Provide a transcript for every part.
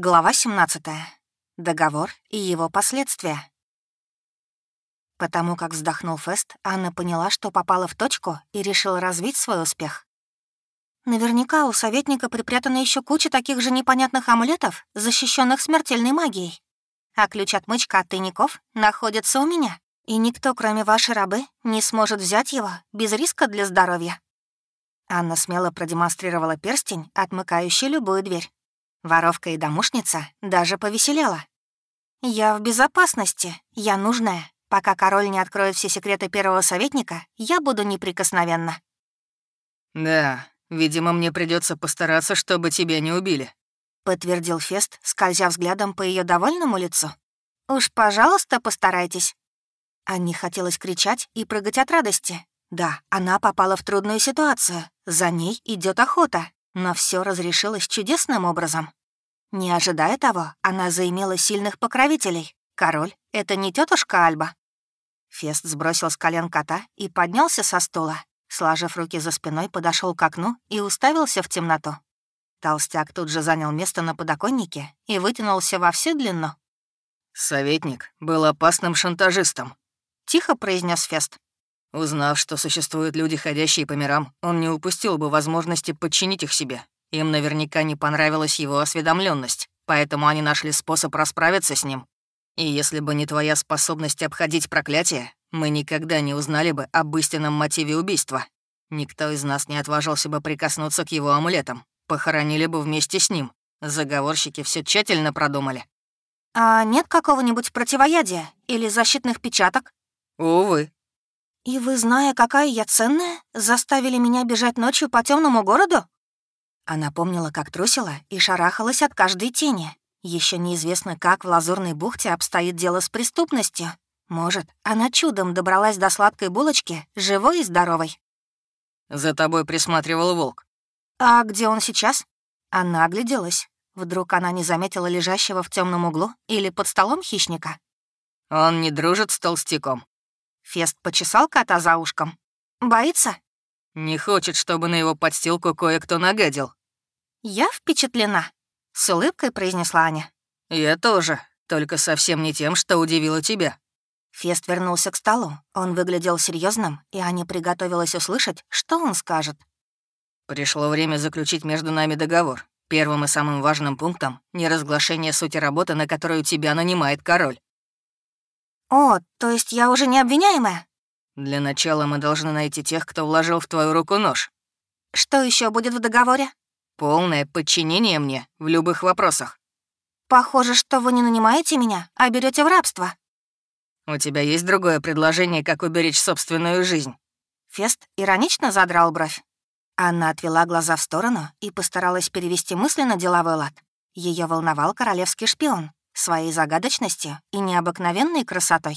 Глава 17. Договор и его последствия. Потому как вздохнул Фест, Анна поняла, что попала в точку и решила развить свой успех. Наверняка у советника припрятана еще куча таких же непонятных амулетов, защищенных смертельной магией. А ключ-отмычка от тайников находится у меня, и никто, кроме вашей рабы, не сможет взять его без риска для здоровья. Анна смело продемонстрировала перстень, отмыкающий любую дверь. Воровка и домушница даже повеселела. «Я в безопасности, я нужная. Пока король не откроет все секреты первого советника, я буду неприкосновенна». «Да, видимо, мне придется постараться, чтобы тебя не убили», — подтвердил Фест, скользя взглядом по ее довольному лицу. «Уж, пожалуйста, постарайтесь». Анне хотелось кричать и прыгать от радости. Да, она попала в трудную ситуацию. За ней идет охота, но все разрешилось чудесным образом. Не ожидая того, она заимела сильных покровителей. Король — это не тетушка Альба. Фест сбросил с колен кота и поднялся со стула. Сложив руки за спиной, подошел к окну и уставился в темноту. Толстяк тут же занял место на подоконнике и вытянулся во всю длину. «Советник был опасным шантажистом», — тихо произнес Фест. Узнав, что существуют люди, ходящие по мирам, он не упустил бы возможности подчинить их себе. Им наверняка не понравилась его осведомленность, поэтому они нашли способ расправиться с ним. И если бы не твоя способность обходить проклятие, мы никогда не узнали бы об истинном мотиве убийства. Никто из нас не отважился бы прикоснуться к его амулетам. Похоронили бы вместе с ним. Заговорщики все тщательно продумали. «А нет какого-нибудь противоядия или защитных печаток?» «Увы», «И вы, зная, какая я ценная, заставили меня бежать ночью по темному городу?» Она помнила, как трусила и шарахалась от каждой тени. Еще неизвестно, как в Лазурной бухте обстоит дело с преступностью. Может, она чудом добралась до сладкой булочки, живой и здоровой. «За тобой присматривал волк». «А где он сейчас?» Она огляделась. Вдруг она не заметила лежащего в темном углу или под столом хищника. «Он не дружит с толстяком. Фест почесал кота за ушком. «Боится?» «Не хочет, чтобы на его подстилку кое-кто нагадил». «Я впечатлена», — с улыбкой произнесла Аня. «Я тоже, только совсем не тем, что удивило тебя». Фест вернулся к столу. Он выглядел серьезным, и Аня приготовилась услышать, что он скажет. «Пришло время заключить между нами договор. Первым и самым важным пунктом — неразглашение сути работы, на которую тебя нанимает король. «О, то есть я уже не обвиняемая?» «Для начала мы должны найти тех, кто вложил в твою руку нож». «Что еще будет в договоре?» «Полное подчинение мне в любых вопросах». «Похоже, что вы не нанимаете меня, а берете в рабство». «У тебя есть другое предложение, как уберечь собственную жизнь?» Фест иронично задрал бровь. Анна отвела глаза в сторону и постаралась перевести мысли на деловой лад. Ее волновал королевский шпион, своей загадочностью и необыкновенной красотой.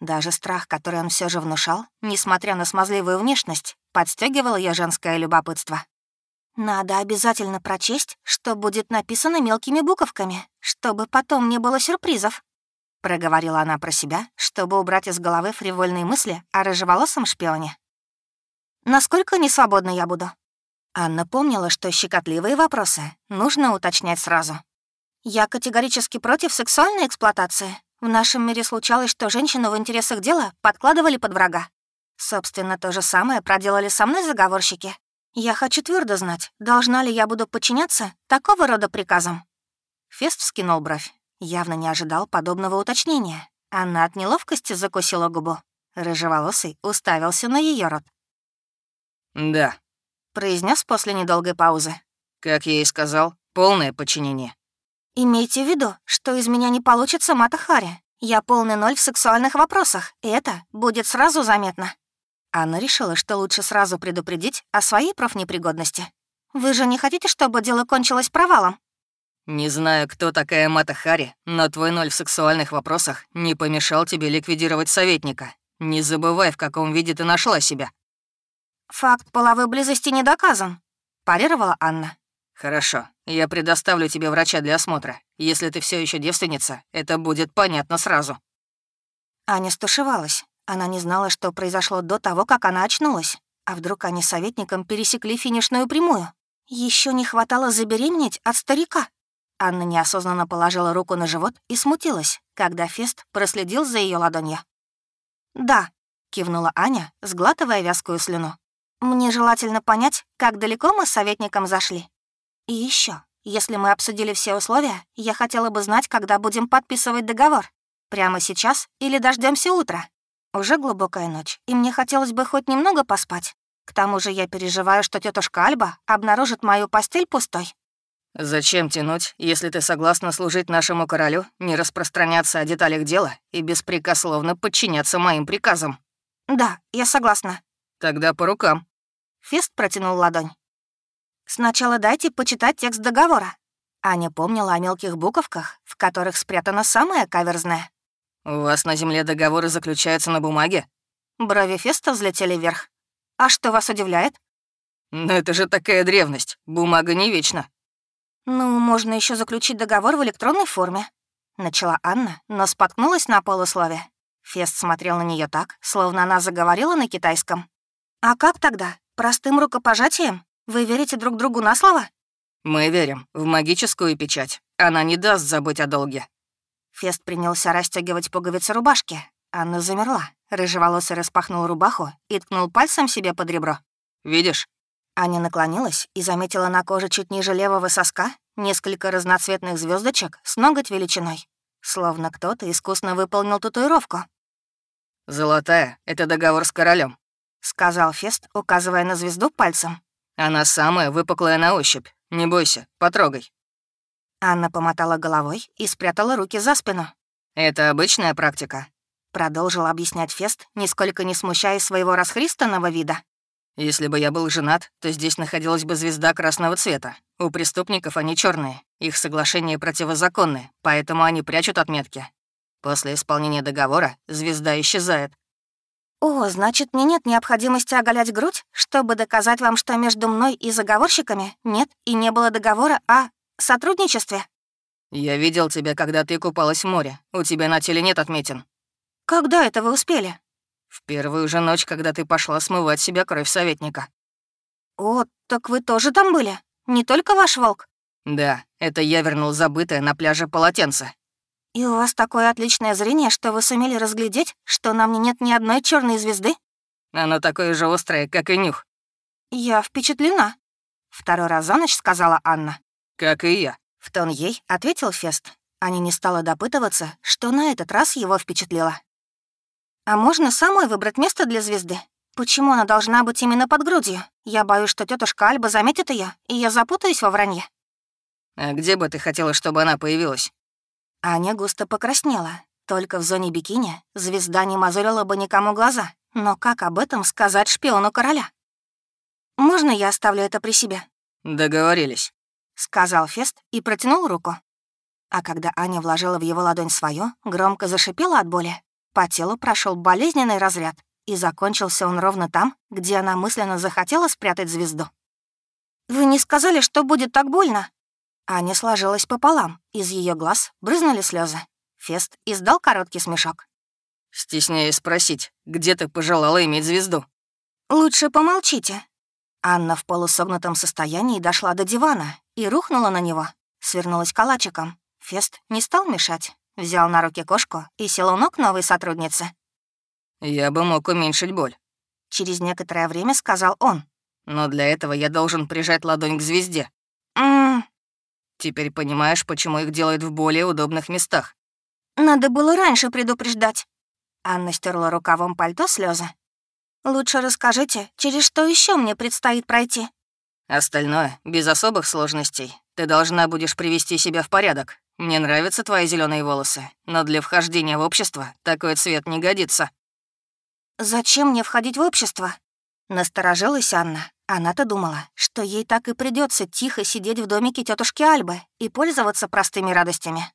Даже страх, который он все же внушал, несмотря на смазливую внешность, подстегивал ее женское любопытство. «Надо обязательно прочесть, что будет написано мелкими буковками, чтобы потом не было сюрпризов», — проговорила она про себя, чтобы убрать из головы фривольные мысли о рыжеволосом шпионе. «Насколько несвободна я буду?» Анна помнила, что щекотливые вопросы нужно уточнять сразу. Я категорически против сексуальной эксплуатации. В нашем мире случалось, что женщину в интересах дела подкладывали под врага. Собственно, то же самое проделали со мной заговорщики. Я хочу твердо знать, должна ли я буду подчиняться такого рода приказам. Фест вскинул бровь. Явно не ожидал подобного уточнения. Она от неловкости закусила губу. Рыжеволосый уставился на ее рот. «Да», — произнес после недолгой паузы. «Как я и сказал, полное подчинение». «Имейте в виду, что из меня не получится Мата Хари. Я полный ноль в сексуальных вопросах, и это будет сразу заметно». Анна решила, что лучше сразу предупредить о своей профнепригодности. «Вы же не хотите, чтобы дело кончилось провалом?» «Не знаю, кто такая Мата Хари, но твой ноль в сексуальных вопросах не помешал тебе ликвидировать советника. Не забывай, в каком виде ты нашла себя». «Факт половой близости не доказан», — парировала Анна. «Хорошо, я предоставлю тебе врача для осмотра. Если ты все еще девственница, это будет понятно сразу». Аня стушевалась. Она не знала, что произошло до того, как она очнулась. А вдруг они с советником пересекли финишную прямую? Еще не хватало забеременеть от старика. Анна неосознанно положила руку на живот и смутилась, когда Фест проследил за ее ладонью. «Да», — кивнула Аня, сглатывая вязкую слюну. «Мне желательно понять, как далеко мы с советником зашли. И еще, если мы обсудили все условия, я хотела бы знать, когда будем подписывать договор. Прямо сейчас или дождемся утра? Уже глубокая ночь, и мне хотелось бы хоть немного поспать. К тому же я переживаю, что тетушка Альба обнаружит мою постель пустой. «Зачем тянуть, если ты согласна служить нашему королю, не распространяться о деталях дела и беспрекословно подчиняться моим приказам?» «Да, я согласна». «Тогда по рукам». Фест протянул ладонь. «Сначала дайте почитать текст договора». Аня помнила о мелких буковках, в которых спрятано самое каверзное. «У вас на земле договоры заключаются на бумаге?» Брови Феста взлетели вверх. «А что вас удивляет?» «Но это же такая древность. Бумага не вечна». «Ну, можно еще заключить договор в электронной форме», — начала Анна, но споткнулась на полуслове. Фест смотрел на нее так, словно она заговорила на китайском. «А как тогда? Простым рукопожатием? Вы верите друг другу на слово?» «Мы верим в магическую печать. Она не даст забыть о долге». Фест принялся расстегивать пуговицы рубашки. Анна замерла. Рыжеволосый распахнул рубаху и ткнул пальцем себе под ребро. «Видишь?» Аня наклонилась и заметила на коже чуть ниже левого соска несколько разноцветных звездочек с ноготь величиной. Словно кто-то искусно выполнил татуировку. «Золотая — это договор с королем, сказал Фест, указывая на звезду пальцем. «Она самая выпуклая на ощупь. Не бойся, потрогай». Анна помотала головой и спрятала руки за спину. «Это обычная практика», — продолжил объяснять Фест, нисколько не смущая своего расхристанного вида. «Если бы я был женат, то здесь находилась бы звезда красного цвета. У преступников они черные. Их соглашения противозаконны, поэтому они прячут отметки. После исполнения договора звезда исчезает. «О, значит, мне нет необходимости оголять грудь, чтобы доказать вам, что между мной и заговорщиками нет и не было договора о сотрудничестве?» «Я видел тебя, когда ты купалась в море. У тебя на теле нет отметин». «Когда это вы успели?» «В первую же ночь, когда ты пошла смывать себя кровь советника». «О, так вы тоже там были? Не только ваш волк?» «Да, это я вернул забытое на пляже полотенце». «И у вас такое отличное зрение, что вы сумели разглядеть, что на мне нет ни одной черной звезды?» «Оно такое же острое, как и нюх». «Я впечатлена», — второй раз за ночь сказала Анна. «Как и я». В тон ей ответил Фест. Аня не стала допытываться, что на этот раз его впечатлило. «А можно самой выбрать место для звезды? Почему она должна быть именно под грудью? Я боюсь, что тетушка Альба заметит ее, и я запутаюсь во вранье». «А где бы ты хотела, чтобы она появилась?» Аня густо покраснела. Только в зоне бикини звезда не мозолила бы никому глаза. Но как об этом сказать шпиону короля? «Можно я оставлю это при себе?» «Договорились», — сказал Фест и протянул руку. А когда Аня вложила в его ладонь свою, громко зашипела от боли. По телу прошел болезненный разряд, и закончился он ровно там, где она мысленно захотела спрятать звезду. «Вы не сказали, что будет так больно?» Аня сложилась пополам, из ее глаз брызнули слезы. Фест издал короткий смешок. «Стесняюсь спросить, где ты пожелала иметь звезду?» «Лучше помолчите». Анна в полусогнутом состоянии дошла до дивана и рухнула на него, свернулась калачиком. Фест не стал мешать, взял на руки кошку и сел у ног новой сотрудницы. «Я бы мог уменьшить боль», — через некоторое время сказал он. «Но для этого я должен прижать ладонь к звезде». «Ммм, Теперь понимаешь, почему их делают в более удобных местах. Надо было раньше предупреждать. Анна стерла рукавом пальто слезы. Лучше расскажите, через что еще мне предстоит пройти. Остальное без особых сложностей. Ты должна будешь привести себя в порядок. Мне нравятся твои зеленые волосы, но для вхождения в общество такой цвет не годится. Зачем мне входить в общество? Насторожилась Анна. Она-то думала, что ей так и придется тихо сидеть в домике тетушки Альбы и пользоваться простыми радостями.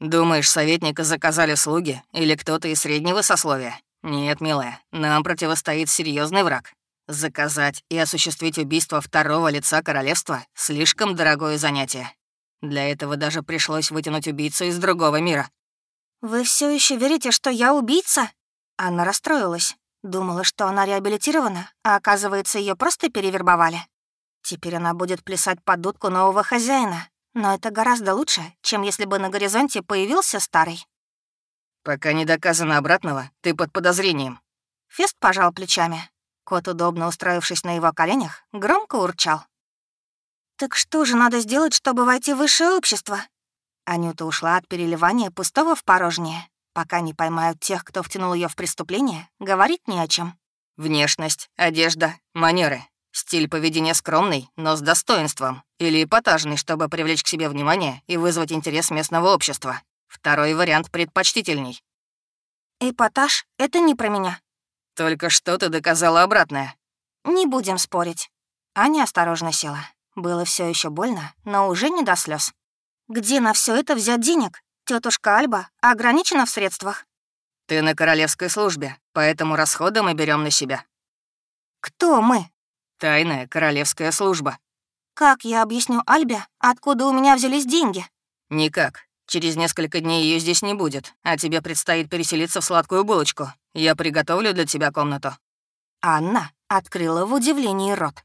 «Думаешь, советника заказали слуги или кто-то из среднего сословия? Нет, милая, нам противостоит серьезный враг. Заказать и осуществить убийство второго лица королевства — слишком дорогое занятие. Для этого даже пришлось вытянуть убийцу из другого мира». «Вы все еще верите, что я убийца?» Анна расстроилась. Думала, что она реабилитирована, а оказывается, ее просто перевербовали. Теперь она будет плясать под дудку нового хозяина. Но это гораздо лучше, чем если бы на горизонте появился старый. «Пока не доказано обратного, ты под подозрением». Фест пожал плечами. Кот, удобно устроившись на его коленях, громко урчал. «Так что же надо сделать, чтобы войти в высшее общество?» Анюта ушла от переливания пустого в порожнее. Пока не поймают тех, кто втянул ее в преступление, говорить не о чем. Внешность, одежда, манеры. Стиль поведения скромный, но с достоинством. Или эпатажный, чтобы привлечь к себе внимание и вызвать интерес местного общества. Второй вариант предпочтительней. Эпатаж — это не про меня. Только что ты доказала обратное. Не будем спорить. Аня осторожно села. Было все еще больно, но уже не до слез. Где на все это взять денег? Тетушка Альба ограничена в средствах. Ты на королевской службе, поэтому расходы мы берем на себя. Кто мы? Тайная королевская служба. Как я объясню Альбе, откуда у меня взялись деньги? Никак. Через несколько дней ее здесь не будет, а тебе предстоит переселиться в сладкую булочку. Я приготовлю для тебя комнату». Анна открыла в удивлении рот.